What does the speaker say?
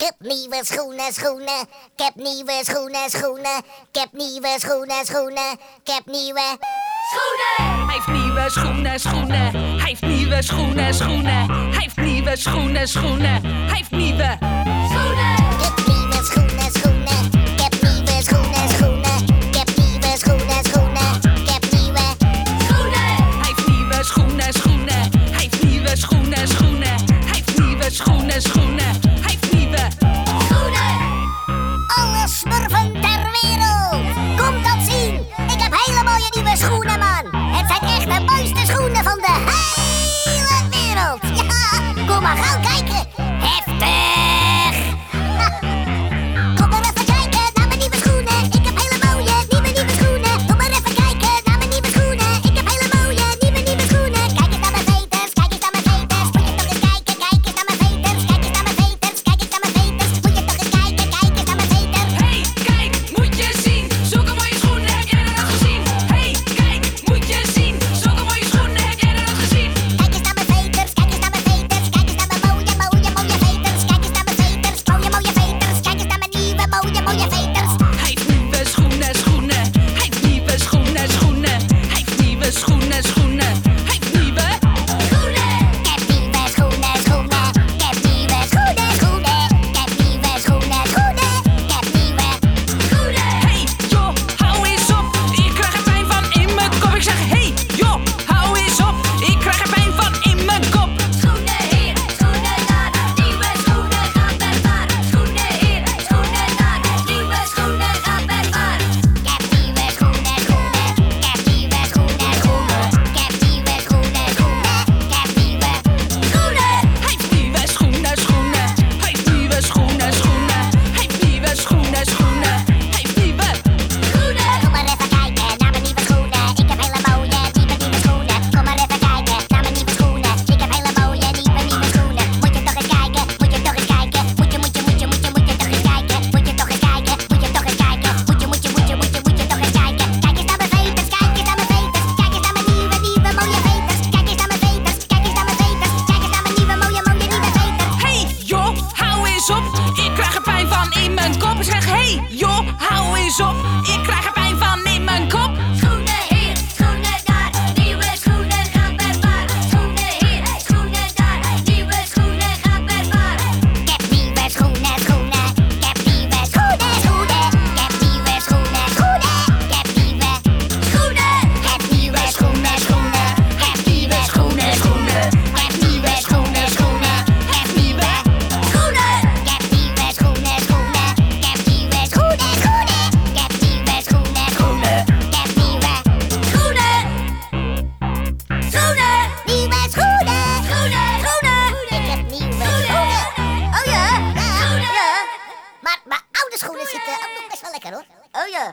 Ik heb nieuwe schoenen, schoenen. Ik heb nieuwe schoenen, schoenen. Ik heb nieuwe schoenen, schoenen. Ik heb nieuwe schoenen. Hij heeft nieuwe schoenen, schoenen. Hij heeft nieuwe schoenen, schoenen. Hij heeft nieuwe schoenen, schoenen. Hij heeft nieuwe schoenen. Ik heb nieuwe schoenen, schoenen. Ik heb nieuwe schoenen, schoenen. Ik heb nieuwe schoenen, schoenen. Ik heb nieuwe schoenen. Hij heeft nieuwe schoenen, schoenen. Hij heeft nieuwe schoenen, schoenen. Hij heeft nieuwe schoenen, schoenen. voy a hacer. 哟，好威风！Oh yeah.